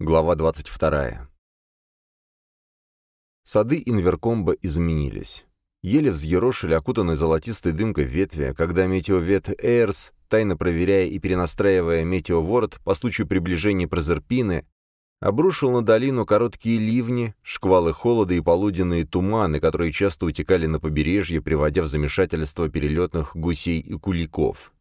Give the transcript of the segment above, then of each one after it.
Глава 22. Сады Инверкомба изменились. Еле взъерошили окутанной золотистой дымкой ветви, когда метеовет Эйрс, тайно проверяя и перенастраивая метеоворот по случаю приближения Прозерпины, обрушил на долину короткие ливни, шквалы холода и полуденные туманы, которые часто утекали на побережье, приводя в замешательство перелетных гусей и куликов.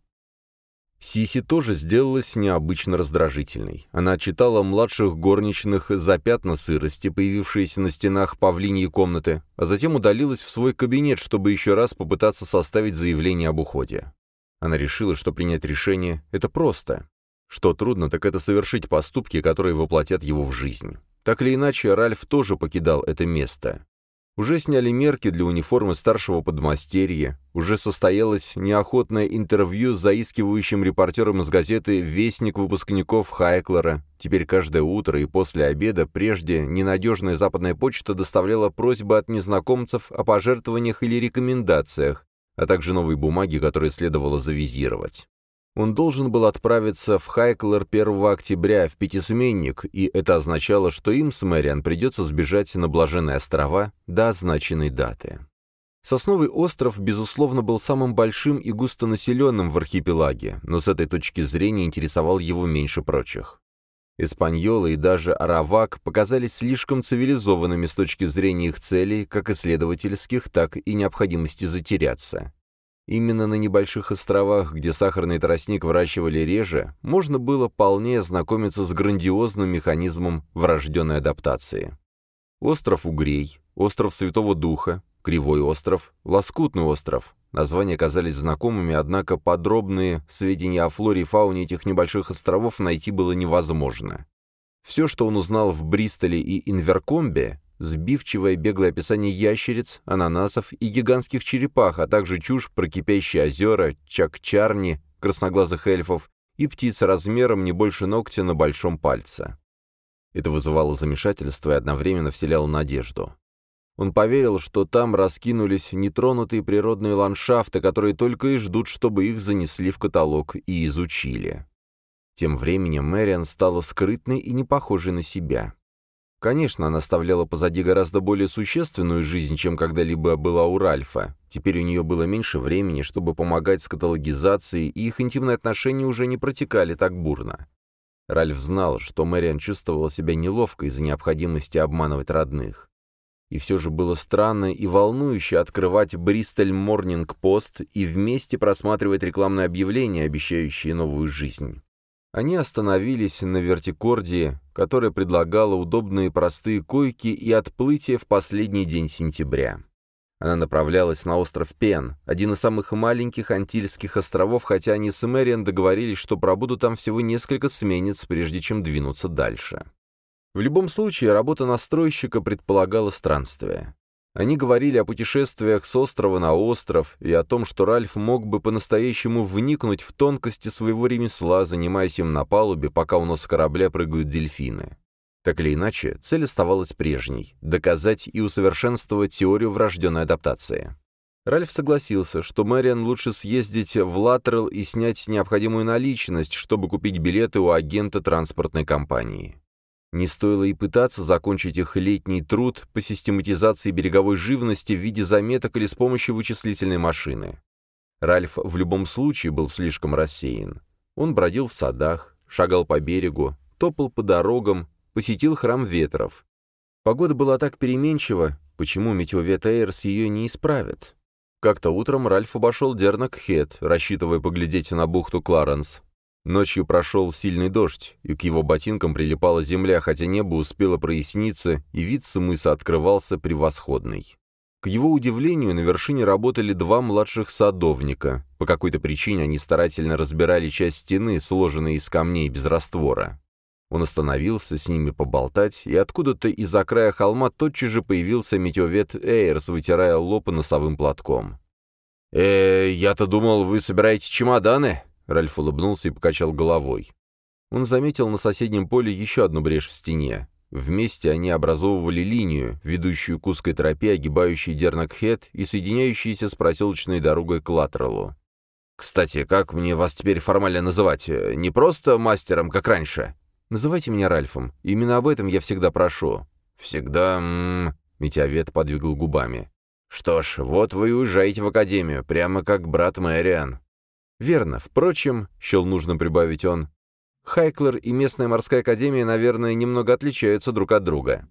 Сиси тоже сделалась необычно раздражительной. Она отчитала младших горничных за пятна сырости, появившиеся на стенах павлиньей комнаты, а затем удалилась в свой кабинет, чтобы еще раз попытаться составить заявление об уходе. Она решила, что принять решение — это просто. Что трудно, так это совершить поступки, которые воплотят его в жизнь. Так или иначе, Ральф тоже покидал это место. Уже сняли мерки для униформы старшего подмастерья, уже состоялось неохотное интервью с заискивающим репортером из газеты «Вестник выпускников Хайклера». Теперь каждое утро и после обеда прежде ненадежная западная почта доставляла просьбы от незнакомцев о пожертвованиях или рекомендациях, а также новые бумаги, которые следовало завизировать. Он должен был отправиться в Хайклер 1 октября в пятисменник, и это означало, что им с Мэриан придется сбежать на Блаженные острова до означенной даты. Сосновый остров, безусловно, был самым большим и густонаселенным в архипелаге, но с этой точки зрения интересовал его меньше прочих. Испаньола и даже Аравак показались слишком цивилизованными с точки зрения их целей, как исследовательских, так и необходимости затеряться. Именно на небольших островах, где сахарный тростник выращивали реже, можно было полнее знакомиться с грандиозным механизмом врожденной адаптации. Остров Угрей, остров Святого Духа, Кривой остров, Лоскутный остров. Названия казались знакомыми, однако подробные сведения о флоре и фауне этих небольших островов найти было невозможно. Все, что он узнал в Бристоле и Инверкомбе, сбивчивое беглое описание ящериц, ананасов и гигантских черепах, а также чушь про кипящие озера, чакчарни, красноглазых эльфов и птиц размером не больше ногтя на большом пальце. Это вызывало замешательство и одновременно вселяло надежду. Он поверил, что там раскинулись нетронутые природные ландшафты, которые только и ждут, чтобы их занесли в каталог и изучили. Тем временем Мэриан стала скрытной и не похожей на себя. Конечно, она оставляла позади гораздо более существенную жизнь, чем когда-либо была у Ральфа. Теперь у нее было меньше времени, чтобы помогать с каталогизацией, и их интимные отношения уже не протекали так бурно. Ральф знал, что Мэриан чувствовала себя неловко из-за необходимости обманывать родных. И все же было странно и волнующе открывать «Бристоль Морнинг Пост» и вместе просматривать рекламные объявления, обещающие новую жизнь. Они остановились на вертикордии, которая предлагала удобные простые койки и отплытие в последний день сентября. Она направлялась на остров Пен, один из самых маленьких антильских островов, хотя они с Мэриан договорились, что пробудут там всего несколько сменец, прежде чем двинуться дальше. В любом случае, работа настройщика предполагала странствие. Они говорили о путешествиях с острова на остров и о том, что Ральф мог бы по-настоящему вникнуть в тонкости своего ремесла, занимаясь им на палубе, пока у нос корабля прыгают дельфины. Так или иначе, цель оставалась прежней — доказать и усовершенствовать теорию врожденной адаптации. Ральф согласился, что Мэриан лучше съездить в Латерал и снять необходимую наличность, чтобы купить билеты у агента транспортной компании. Не стоило и пытаться закончить их летний труд по систематизации береговой живности в виде заметок или с помощью вычислительной машины. Ральф в любом случае был слишком рассеян. Он бродил в садах, шагал по берегу, топал по дорогам, посетил храм ветров. Погода была так переменчива, почему метеовет Эйрс ее не исправит? Как-то утром Ральф обошел Дернак-Хет, рассчитывая поглядеть на бухту Кларенс. Ночью прошел сильный дождь, и к его ботинкам прилипала земля, хотя небо успело проясниться, и вид с мыса открывался превосходный. К его удивлению, на вершине работали два младших садовника. По какой-то причине они старательно разбирали часть стены, сложенной из камней без раствора. Он остановился с ними поболтать, и откуда-то из-за края холма тотчас же появился метеовет Эйрс, вытирая лоб носовым платком. «Э, я-то думал, вы собираете чемоданы?» Ральф улыбнулся и покачал головой. Он заметил на соседнем поле еще одну брешь в стене. Вместе они образовывали линию, ведущую к узкой тропе, огибающей Дернакхет и соединяющейся с проселочной дорогой к Латералу. «Кстати, как мне вас теперь формально называть? Не просто мастером, как раньше?» Называйте меня Ральфом. Именно об этом я всегда прошу». «Всегда...» м-м-м», Метеовед подвигал губами. «Что ж, вот вы и уезжаете в академию, прямо как брат Мэриан». «Верно. Впрочем, — счел нужно прибавить он, — Хайклер и местная морская академия, наверное, немного отличаются друг от друга».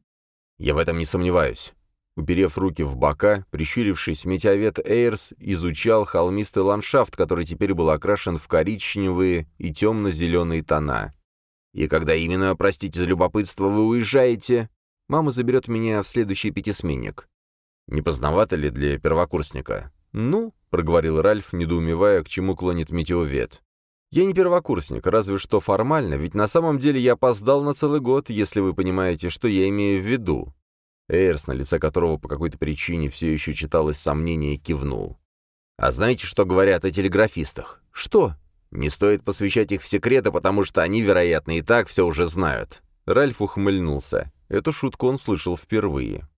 «Я в этом не сомневаюсь». Уперев руки в бока, прищурившись, метеовед Эйрс изучал холмистый ландшафт, который теперь был окрашен в коричневые и темно-зеленые тона. «И когда именно, простите за любопытство, вы уезжаете?» «Мама заберет меня в следующий пятисменник». «Не поздновато ли для первокурсника?» «Ну», — проговорил Ральф, недоумевая, к чему клонит метеовед. «Я не первокурсник, разве что формально, ведь на самом деле я опоздал на целый год, если вы понимаете, что я имею в виду». Эйрс, на лице которого по какой-то причине все еще читалось сомнение, кивнул. «А знаете, что говорят о телеграфистах?» «Что?» Не стоит посвящать их в секреты, потому что они, вероятно, и так все уже знают». Ральф ухмыльнулся. Эту шутку он слышал впервые.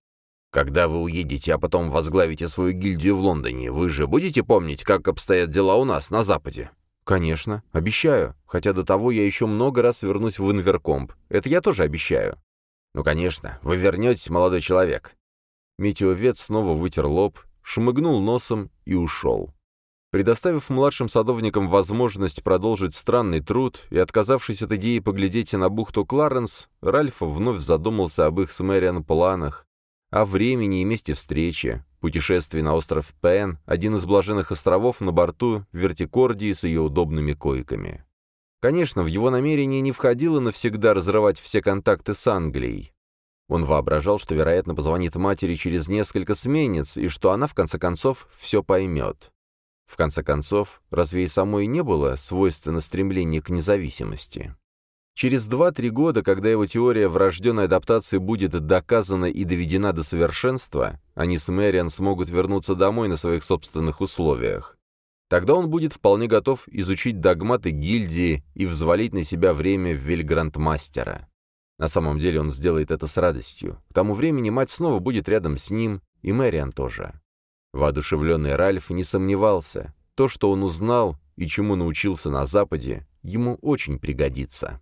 «Когда вы уедете, а потом возглавите свою гильдию в Лондоне, вы же будете помнить, как обстоят дела у нас на Западе?» «Конечно, обещаю. Хотя до того я еще много раз вернусь в Инверкомп. Это я тоже обещаю». «Ну, конечно, вы вернетесь, молодой человек». Метеовед снова вытер лоб, шмыгнул носом и ушел. Предоставив младшим садовникам возможность продолжить странный труд и отказавшись от идеи поглядеть на бухту Кларенс, Ральф вновь задумался об их с Мэриан планах, о времени и месте встречи, путешествии на остров Пен, один из блаженных островов на борту Вертикордии с ее удобными койками. Конечно, в его намерение не входило навсегда разрывать все контакты с Англией. Он воображал, что, вероятно, позвонит матери через несколько сменец, и что она, в конце концов, все поймет. В конце концов, разве и самой не было свойственно стремление к независимости? Через 2-3 года, когда его теория врожденной адаптации будет доказана и доведена до совершенства, они с Мэриан смогут вернуться домой на своих собственных условиях. Тогда он будет вполне готов изучить догматы гильдии и взвалить на себя время вельграндмастера. На самом деле он сделает это с радостью. К тому времени мать снова будет рядом с ним, и Мэриан тоже. Воодушевленный Ральф не сомневался. То, что он узнал и чему научился на Западе, ему очень пригодится.